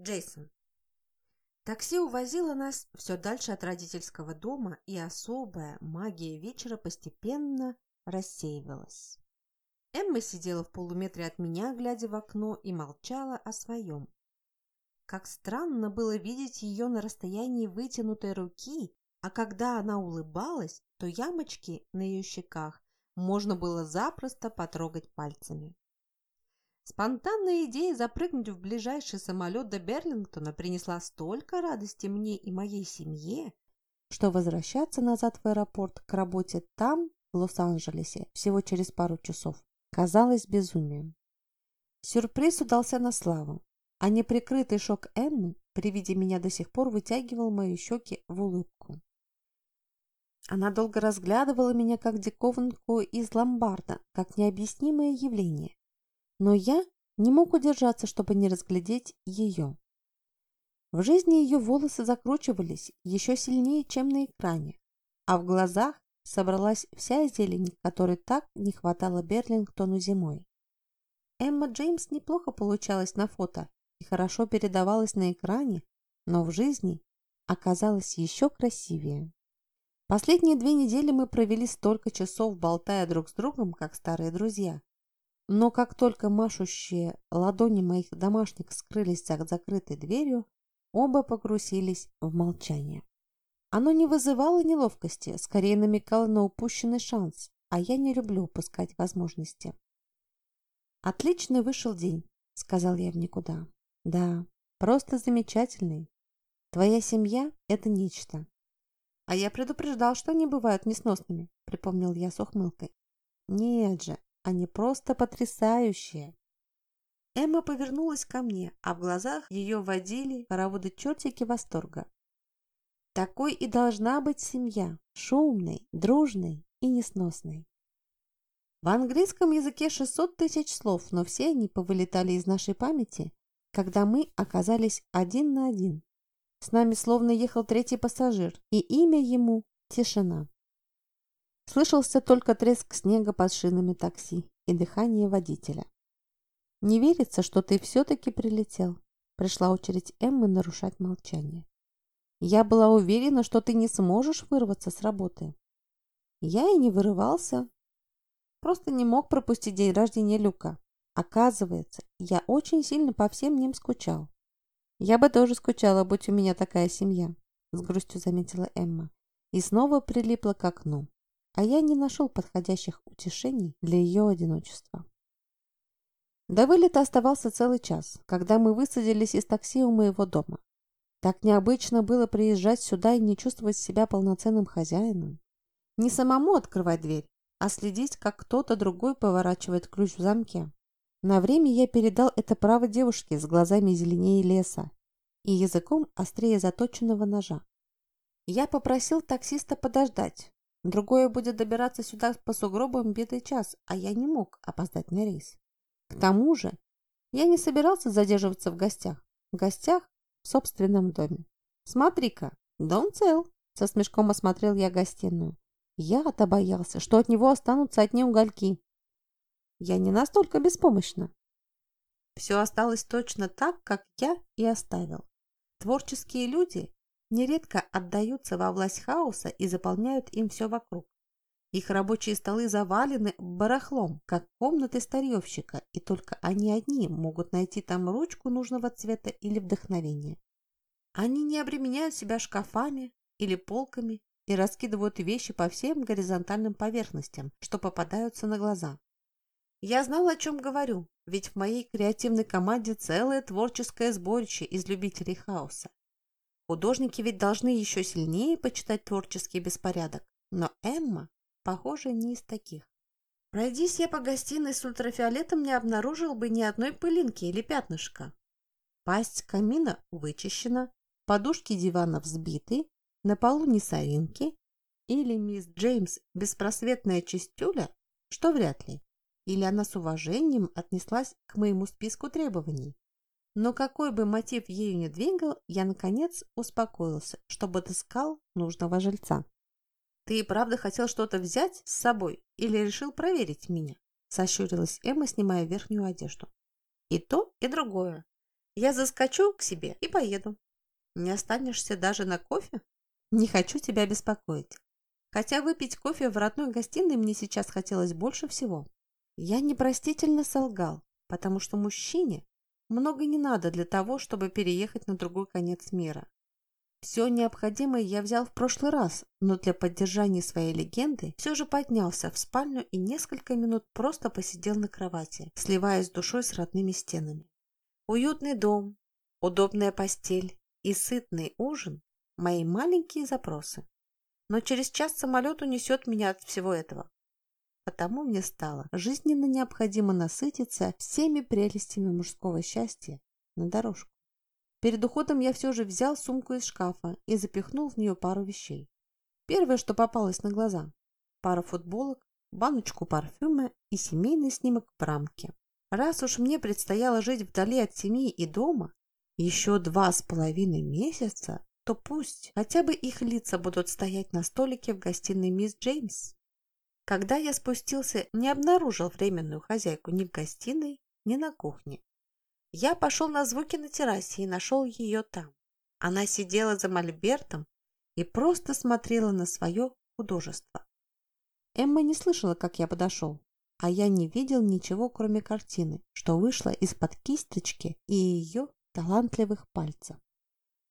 Джейсон. Такси увозило нас все дальше от родительского дома, и особая магия вечера постепенно рассеивалась. Эмма сидела в полуметре от меня, глядя в окно, и молчала о своем. Как странно было видеть ее на расстоянии вытянутой руки, а когда она улыбалась, то ямочки на ее щеках можно было запросто потрогать пальцами. Спонтанная идея запрыгнуть в ближайший самолет до Берлингтона принесла столько радости мне и моей семье, что возвращаться назад в аэропорт к работе там, в Лос-Анджелесе, всего через пару часов, казалось безумием. Сюрприз удался на славу, а неприкрытый шок Эммы при виде меня до сих пор вытягивал мои щеки в улыбку. Она долго разглядывала меня как диковинку из ломбарда, как необъяснимое явление. Но я не мог удержаться, чтобы не разглядеть ее. В жизни ее волосы закручивались еще сильнее, чем на экране, а в глазах собралась вся зелень, которой так не хватало Берлингтону зимой. Эмма Джеймс неплохо получалась на фото и хорошо передавалась на экране, но в жизни оказалась еще красивее. Последние две недели мы провели столько часов, болтая друг с другом, как старые друзья. Но как только машущие ладони моих домашних скрылись за закрытой дверью, оба погрузились в молчание. Оно не вызывало неловкости, скорее намекало на упущенный шанс, а я не люблю упускать возможности. «Отличный вышел день», — сказал я в никуда. «Да, просто замечательный. Твоя семья — это нечто. «А я предупреждал, что они бывают несносными», — припомнил я с ухмылкой. «Нет же, они просто потрясающие!» Эмма повернулась ко мне, а в глазах ее водили хороводы чертики восторга. Такой и должна быть семья, шумной, дружной и несносной. В английском языке 600 тысяч слов, но все они повылетали из нашей памяти, когда мы оказались один на один. С нами словно ехал третий пассажир, и имя ему – Тишина. Слышался только треск снега под шинами такси и дыхание водителя. «Не верится, что ты все-таки прилетел», – пришла очередь Эммы нарушать молчание. «Я была уверена, что ты не сможешь вырваться с работы». Я и не вырывался. Просто не мог пропустить день рождения Люка. Оказывается, я очень сильно по всем ним скучал. «Я бы тоже скучала, будь у меня такая семья», — с грустью заметила Эмма. И снова прилипла к окну. А я не нашел подходящих утешений для ее одиночества. До вылета оставался целый час, когда мы высадились из такси у моего дома. Так необычно было приезжать сюда и не чувствовать себя полноценным хозяином. Не самому открывать дверь, а следить, как кто-то другой поворачивает ключ в замке. На время я передал это право девушке с глазами зеленее леса и языком острее заточенного ножа. Я попросил таксиста подождать. Другое будет добираться сюда по сугробам битый час, а я не мог опоздать на рейс. К тому же я не собирался задерживаться в гостях. В гостях в собственном доме. Смотри-ка, дом цел. Со смешком осмотрел я гостиную. Я-то боялся, что от него останутся одни угольки. Я не настолько беспомощна. Все осталось точно так, как я и оставил. Творческие люди нередко отдаются во власть хаоса и заполняют им все вокруг. Их рабочие столы завалены барахлом, как комнаты старьевщика, и только они одни могут найти там ручку нужного цвета или вдохновения. Они не обременяют себя шкафами или полками и раскидывают вещи по всем горизонтальным поверхностям, что попадаются на глаза. Я знал, о чем говорю, ведь в моей креативной команде целое творческое сборище из любителей хаоса. Художники ведь должны еще сильнее почитать творческий беспорядок, но Эмма, похоже, не из таких. Пройдись я по гостиной с ультрафиолетом, не обнаружил бы ни одной пылинки или пятнышка. Пасть камина вычищена, подушки дивана взбиты, на полу не соринки, или мисс Джеймс беспросветная чистюля, что вряд ли или она с уважением отнеслась к моему списку требований. Но какой бы мотив ею не двигал, я, наконец, успокоился, чтобы отыскал нужного жильца. «Ты и правда хотел что-то взять с собой или решил проверить меня?» Сощурилась Эмма, снимая верхнюю одежду. «И то, и другое. Я заскочу к себе и поеду. Не останешься даже на кофе? Не хочу тебя беспокоить. Хотя выпить кофе в родной гостиной мне сейчас хотелось больше всего. Я непростительно солгал, потому что мужчине много не надо для того, чтобы переехать на другой конец мира. Все необходимое я взял в прошлый раз, но для поддержания своей легенды все же поднялся в спальню и несколько минут просто посидел на кровати, сливаясь душой с родными стенами. Уютный дом, удобная постель и сытный ужин – мои маленькие запросы. Но через час самолет унесет меня от всего этого. Потому мне стало жизненно необходимо насытиться всеми прелестями мужского счастья на дорожку. Перед уходом я все же взял сумку из шкафа и запихнул в нее пару вещей. Первое, что попалось на глаза – пара футболок, баночку парфюма и семейный снимок в рамке. Раз уж мне предстояло жить вдали от семьи и дома еще два с половиной месяца, то пусть хотя бы их лица будут стоять на столике в гостиной мисс Джеймс. Когда я спустился, не обнаружил временную хозяйку ни в гостиной, ни на кухне. Я пошел на звуки на террасе и нашел ее там. Она сидела за мольбертом и просто смотрела на свое художество. Эмма не слышала, как я подошел, а я не видел ничего, кроме картины, что вышла из-под кисточки и ее талантливых пальцев.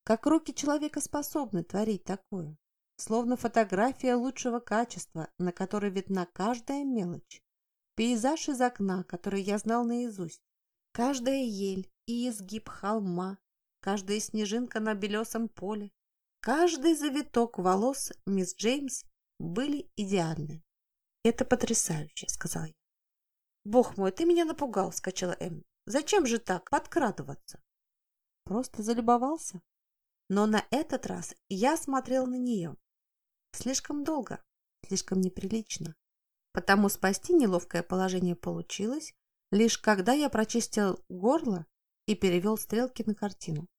Как руки человека способны творить такое? Словно фотография лучшего качества, на которой видна каждая мелочь. Пейзаж из окна, который я знал наизусть. Каждая ель и изгиб холма, каждая снежинка на белесом поле, каждый завиток волос мисс Джеймс были идеальны. «Это потрясающе», — сказал я. «Бог мой, ты меня напугал», — скачала Эм. «Зачем же так подкрадываться?» Просто залюбовался. Но на этот раз я смотрел на нее. Слишком долго, слишком неприлично. Потому спасти неловкое положение получилось, лишь когда я прочистил горло и перевел стрелки на картину.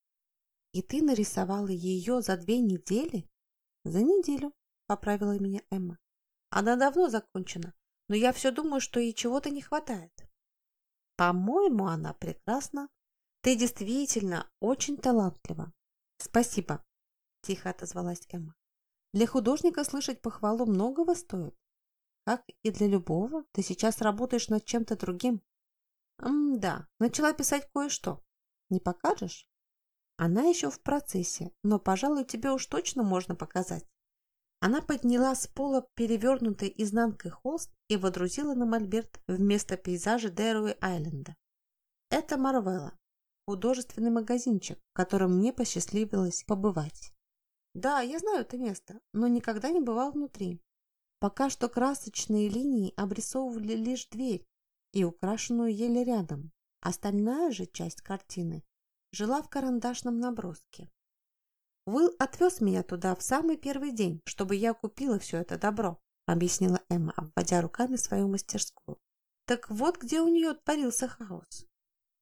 И ты нарисовала ее за две недели? За неделю, поправила меня Эмма. Она давно закончена, но я все думаю, что ей чего-то не хватает. По-моему, она прекрасна. Ты действительно очень талантлива. Спасибо, тихо отозвалась Эмма. Для художника слышать похвалу многого стоит. Как и для любого, ты сейчас работаешь над чем-то другим. М-да, начала писать кое-что. Не покажешь? Она еще в процессе, но, пожалуй, тебе уж точно можно показать. Она подняла с пола перевернутый изнанкой холст и водрузила на мольберт вместо пейзажа Дэруи-Айленда. Это Марвелла, художественный магазинчик, в котором мне посчастливилось побывать. Да, я знаю это место, но никогда не бывал внутри. Пока что красочные линии обрисовывали лишь дверь, и украшенную еле рядом. Остальная же часть картины жила в карандашном наброске. Уилл отвез меня туда в самый первый день, чтобы я купила все это добро, объяснила Эмма, обводя руками свою мастерскую. Так вот, где у нее творился хаос.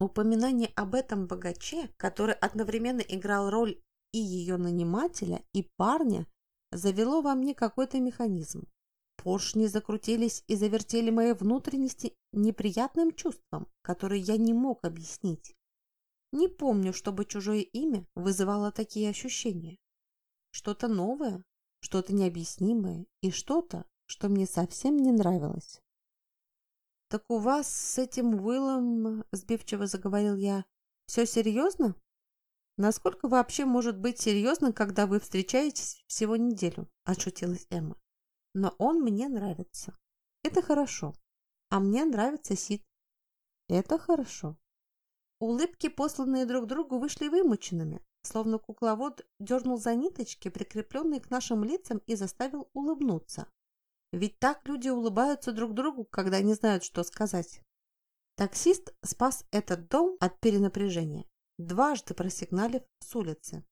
Упоминание об этом богаче, который одновременно играл роль и ее нанимателя, и парня, завело во мне какой-то механизм. Поршни закрутились и завертели мои внутренности неприятным чувством, которое я не мог объяснить. Не помню, чтобы чужое имя вызывало такие ощущения. Что-то новое, что-то необъяснимое и что-то, что мне совсем не нравилось. «Так у вас с этим Уиллом, — сбивчиво заговорил я, — все серьезно? Насколько вообще может быть серьезно, когда вы встречаетесь всего неделю?» — отшутилась Эмма но он мне нравится. Это хорошо. А мне нравится Сид. Это хорошо. Улыбки, посланные друг другу, вышли вымученными, словно кукловод дернул за ниточки, прикрепленные к нашим лицам, и заставил улыбнуться. Ведь так люди улыбаются друг другу, когда не знают, что сказать. Таксист спас этот дом от перенапряжения, дважды просигналив с улицы.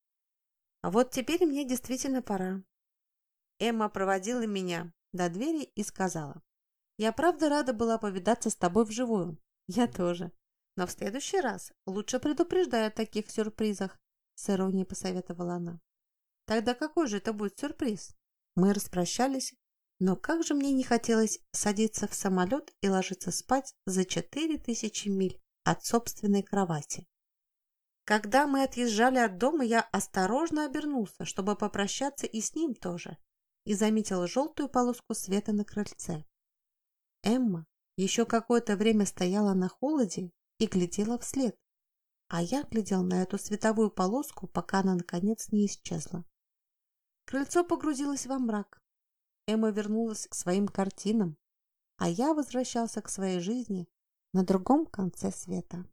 А вот теперь мне действительно пора. Эмма проводила меня до двери и сказала. «Я правда рада была повидаться с тобой вживую. Я тоже. Но в следующий раз лучше предупреждай о таких сюрпризах», с иронией посоветовала она. «Тогда какой же это будет сюрприз?» Мы распрощались, но как же мне не хотелось садиться в самолет и ложиться спать за четыре тысячи миль от собственной кровати. Когда мы отъезжали от дома, я осторожно обернулся, чтобы попрощаться и с ним тоже, и заметил желтую полоску света на крыльце. Эмма еще какое-то время стояла на холоде и глядела вслед, а я глядел на эту световую полоску, пока она, наконец, не исчезла. Крыльцо погрузилось во мрак. Эмма вернулась к своим картинам, а я возвращался к своей жизни на другом конце света.